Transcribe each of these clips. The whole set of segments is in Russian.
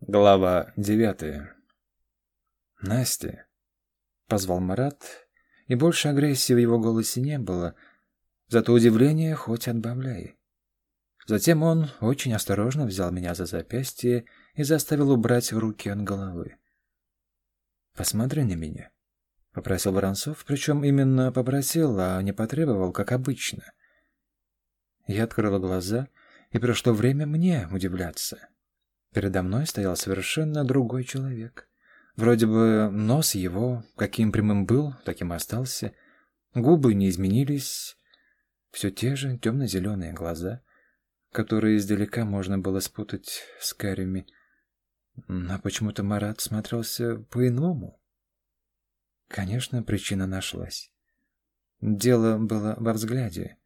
Глава девятая. «Настя», — позвал Марат, и больше агрессии в его голосе не было, зато удивление хоть отбавляй. Затем он очень осторожно взял меня за запястье и заставил убрать руки от головы. «Посмотри на меня», — попросил Воронцов, причем именно попросил, а не потребовал, как обычно. Я открыла глаза, и пришло время мне удивляться. Передо мной стоял совершенно другой человек. Вроде бы нос его, каким прямым был, таким и остался. Губы не изменились. Все те же темно-зеленые глаза, которые издалека можно было спутать с карими. Но почему-то Марат смотрелся по-иному. Конечно, причина нашлась. Дело было во взгляде.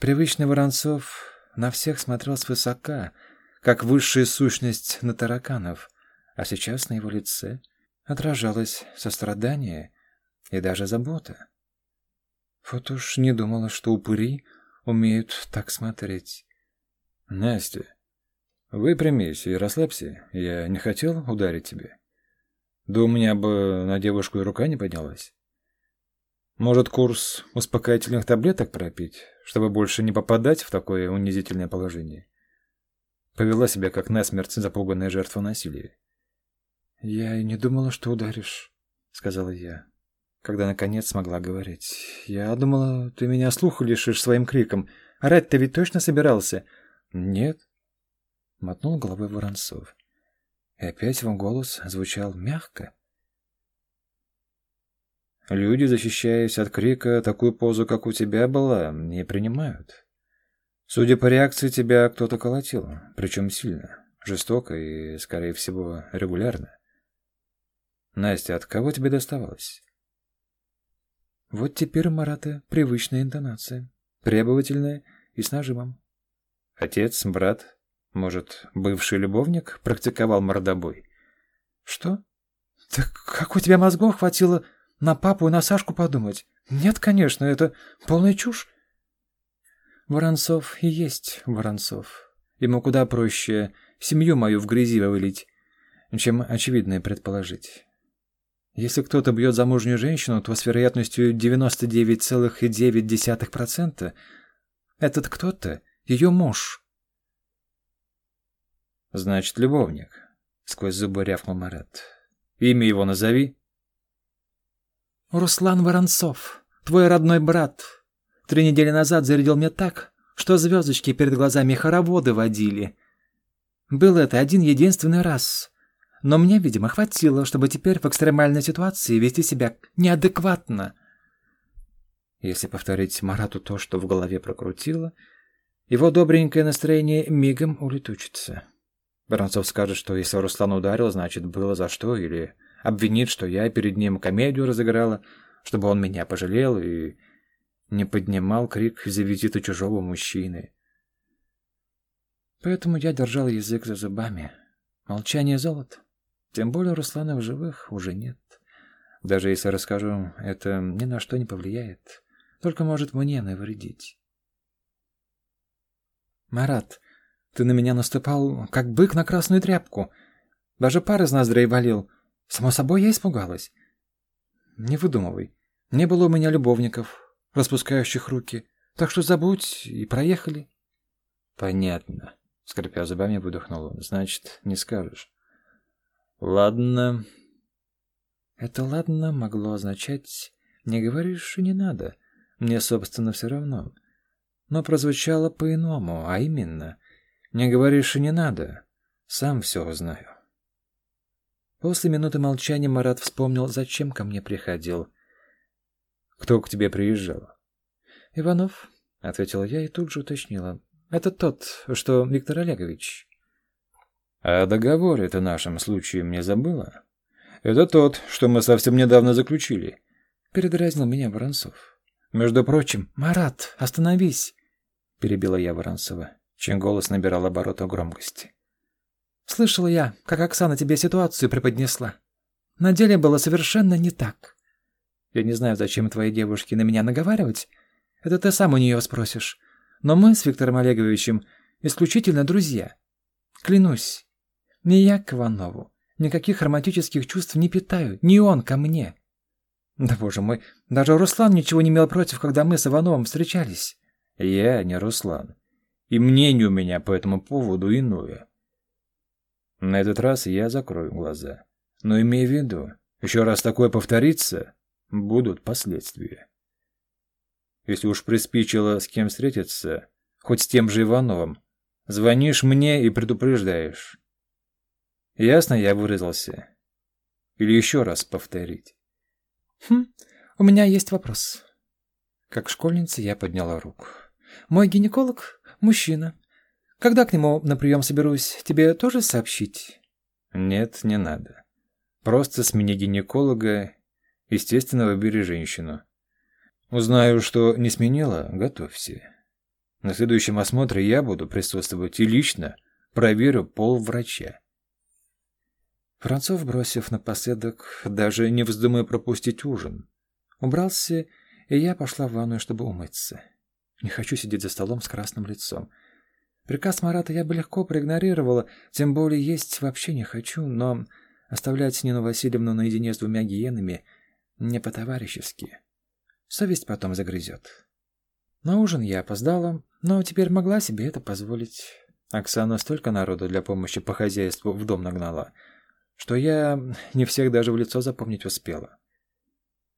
Привычный Воронцов на всех смотрел свысока — как высшая сущность на тараканов, а сейчас на его лице отражалось сострадание и даже забота. Вот уж не думала, что упыри умеют так смотреть. «Настя, выпрямись и расслабься. Я не хотел ударить тебя. Да у меня бы на девушку и рука не поднялась. Может, курс успокоительных таблеток пропить, чтобы больше не попадать в такое унизительное положение?» Повела себя как насмерть запуганная жертва насилия. «Я и не думала, что ударишь», — сказала я, когда наконец смогла говорить. «Я думала, ты меня слуха лишишь своим криком. Орать ты ведь точно собирался?» «Нет», — мотнул головой Воронцов. И опять его голос звучал мягко. «Люди, защищаясь от крика, такую позу, как у тебя была, не принимают. Судя по реакции, тебя кто-то колотил, причем сильно, жестоко и, скорее всего, регулярно. Настя, от кого тебе доставалось? Вот теперь Марата привычная интонация, требовательная и с нажимом. Отец, брат, может, бывший любовник практиковал мордобой? Что? Так как у тебя мозгов хватило на папу и на Сашку подумать? Нет, конечно, это полная чушь. Воронцов и есть Воронцов. Ему куда проще семью мою в грязи вылить, чем очевидное предположить. Если кто-то бьет замужнюю женщину, то с вероятностью 99,9% этот кто-то ее муж. «Значит, любовник», — сквозь зубы рявкнул Марат. «Имя его назови». «Руслан Воронцов, твой родной брат», Три недели назад зарядил мне так, что звездочки перед глазами хороводы водили. Был это один единственный раз. Но мне, видимо, хватило, чтобы теперь в экстремальной ситуации вести себя неадекватно. Если повторить Марату то, что в голове прокрутило, его добренькое настроение мигом улетучится. Воронцов скажет, что если Руслан ударил, значит, было за что, или обвинит, что я перед ним комедию разыграла, чтобы он меня пожалел и не поднимал крик из-за визита чужого мужчины. Поэтому я держал язык за зубами. Молчание золото. Тем более Руслана в живых уже нет. Даже если расскажу, это ни на что не повлияет. Только может мне навредить. «Марат, ты на меня наступал, как бык на красную тряпку. Даже пар из ноздрей валил. Само собой, я испугалась. Не выдумывай. Не было у меня любовников, распускающих руки. Так что забудь и проехали. Понятно. Скрипя зубами, выдохнул он. Значит, не скажешь. Ладно. Это «ладно» могло означать «не говоришь и не надо». Мне, собственно, все равно. Но прозвучало по-иному, а именно «не говоришь и не надо». Сам все узнаю. После минуты молчания Марат вспомнил, зачем ко мне приходил. Кто к тебе приезжал? Иванов, ответила я и тут же уточнила. Это тот, что Виктор Олегович. А договор это нашем случае мне забыла? Это тот, что мы совсем недавно заключили. Передразнил меня Воронцов. Между прочим, Марат, остановись, перебила я Воронцова, чей голос набирал обороты громкости. Слышала я, как Оксана тебе ситуацию преподнесла. На деле было совершенно не так. Я не знаю, зачем твоей девушке на меня наговаривать. Это ты сам у нее спросишь. Но мы с Виктором Олеговичем исключительно друзья. Клянусь. Не я к Иванову. Никаких романтических чувств не питаю, не он ко мне. Да боже мой, даже Руслан ничего не имел против, когда мы с Ивановым встречались. Я не Руслан. И мнение у меня по этому поводу иное. На этот раз я закрою глаза. Но имей в виду, еще раз такое повторится, будут последствия. Если уж приспичило с кем встретиться, хоть с тем же Ивановым, звонишь мне и предупреждаешь. Ясно я выразился? Или еще раз повторить? Хм, у меня есть вопрос. Как школьница я подняла руку. Мой гинеколог – мужчина. Когда к нему на прием соберусь, тебе тоже сообщить? Нет, не надо. Просто смени гинеколога, естественно, выбери женщину. Узнаю, что не сменила, готовься. На следующем осмотре я буду присутствовать и лично проверю пол врача. Францов, бросив напоследок, даже не вздумая пропустить ужин, убрался, и я пошла в ванную, чтобы умыться. Не хочу сидеть за столом с красным лицом. Приказ Марата я бы легко проигнорировала, тем более есть вообще не хочу, но оставлять Нину Васильевну наедине с двумя гиенами не по-товарищески. Совесть потом загрызет. На ужин я опоздала, но теперь могла себе это позволить. Оксана столько народу для помощи по хозяйству в дом нагнала — что я не всех даже в лицо запомнить успела.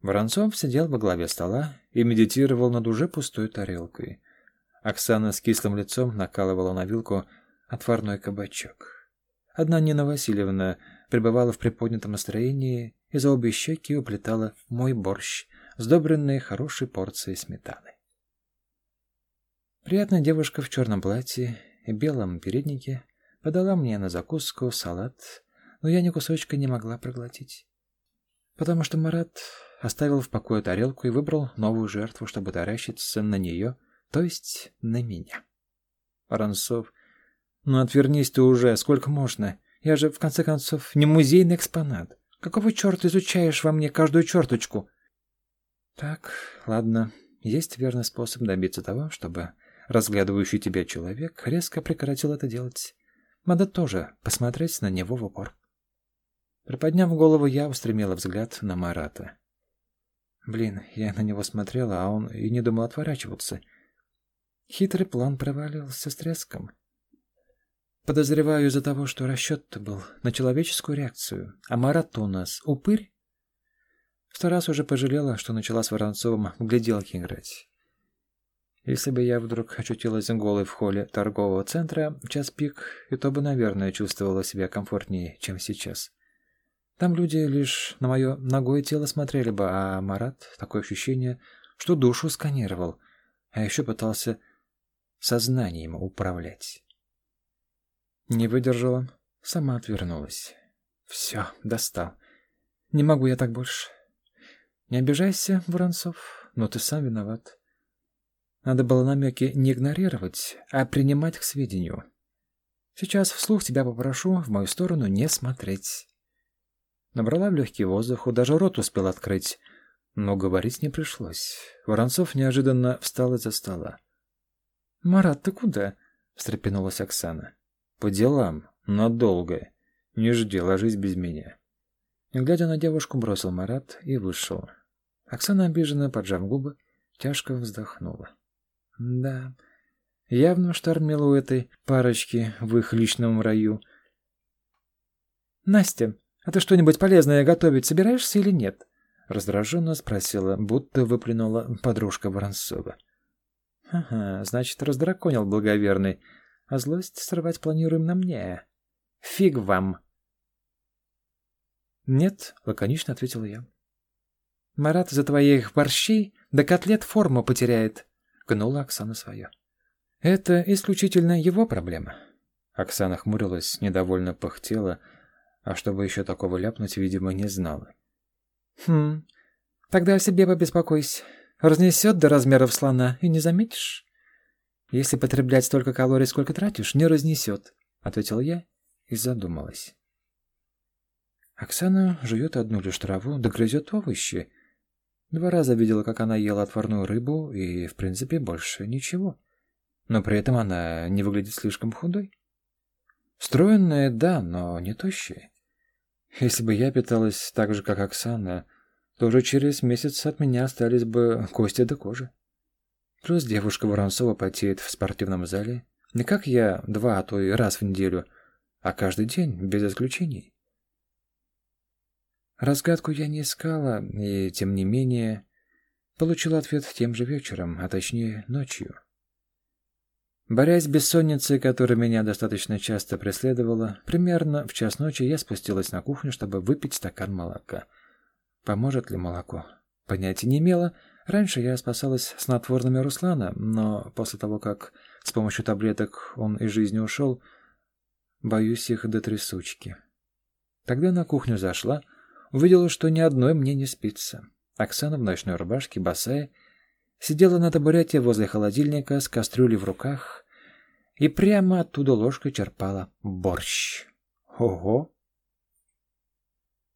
Воронцов сидел во главе стола и медитировал над уже пустой тарелкой. Оксана с кислым лицом накалывала на вилку отварной кабачок. Одна Нина Васильевна пребывала в приподнятом настроении и за обе щеки уплетала мой борщ, сдобренный хорошей порцией сметаны. Приятная девушка в черном платье и белом переднике подала мне на закуску салат но я ни кусочка не могла проглотить. Потому что Марат оставил в покое тарелку и выбрал новую жертву, чтобы таращиться на нее, то есть на меня. Воронцов, ну отвернись ты уже, сколько можно? Я же, в конце концов, не музейный экспонат. Какого черта изучаешь во мне каждую черточку? Так, ладно, есть верный способ добиться того, чтобы разглядывающий тебя человек резко прекратил это делать. Надо тоже посмотреть на него в упор. Приподняв голову, я устремила взгляд на Марата. Блин, я на него смотрела, а он и не думал отворачиваться. Хитрый план провалился с треском. Подозреваю из-за того, что расчет-то был на человеческую реакцию, а Марат у нас упырь. Сто раз уже пожалела, что начала с Воронцовым в гляделки играть. Если бы я вдруг очутилась голой в холле торгового центра в час пик, и то бы, наверное, чувствовала себя комфортнее, чем сейчас. Там люди лишь на мое ногое тело смотрели бы, а Марат — такое ощущение, что душу сканировал, а еще пытался сознанием управлять. Не выдержала, сама отвернулась. Все, достал. Не могу я так больше. Не обижайся, Воронцов, но ты сам виноват. Надо было намеки не игнорировать, а принимать к сведению. Сейчас вслух тебя попрошу в мою сторону не смотреть. Набрала в легкий воздуху, даже рот успел открыть. Но говорить не пришлось. Воронцов неожиданно встал из-за стола. «Марат, ты куда?» — встрепенулась Оксана. «По делам. Надолго. Не жди, ложись без меня». Глядя на девушку, бросил Марат и вышел. Оксана, обиженно поджав губы, тяжко вздохнула. «Да, явно штормило у этой парочки в их личном раю». «Настя!» «А ты что-нибудь полезное готовить собираешься или нет?» Раздраженно спросила, будто выплюнула подружка Воронцова. «Ага, значит, раздраконил благоверный, а злость срывать планируем на мне. Фиг вам!» «Нет», — лаконично ответила я. «Марат за твоих борщей до котлет форму потеряет», — гнула Оксана свое. «Это исключительно его проблема». Оксана хмурилась, недовольно пыхтела, — а чтобы еще такого ляпнуть, видимо, не знала. «Хм, тогда о себе побеспокойся. Разнесет до размеров слона, и не заметишь. Если потреблять столько калорий, сколько тратишь, не разнесет», — ответил я и задумалась. Оксана жует одну лишь траву, да грызет овощи. Два раза видела, как она ела отварную рыбу, и, в принципе, больше ничего. Но при этом она не выглядит слишком худой. Стройная, да, но не тощая. Если бы я питалась так же, как Оксана, то уже через месяц от меня остались бы кости до кожи. Плюс девушка Воронцова потеет в спортивном зале. Не как я два, а то и раз в неделю, а каждый день, без исключений. Разгадку я не искала, и, тем не менее, получила ответ тем же вечером, а точнее ночью. Борясь с бессонницей, которая меня достаточно часто преследовала, примерно в час ночи я спустилась на кухню, чтобы выпить стакан молока. Поможет ли молоко? Понятия не имела. Раньше я спасалась снотворными Руслана, но после того, как с помощью таблеток он из жизни ушел, боюсь их до трясучки. Тогда на кухню зашла, увидела, что ни одной мне не спится. Оксана в ночной рубашке, босая, сидела на табурете возле холодильника с кастрюлей в руках и прямо оттуда ложкой черпала борщ. Ого!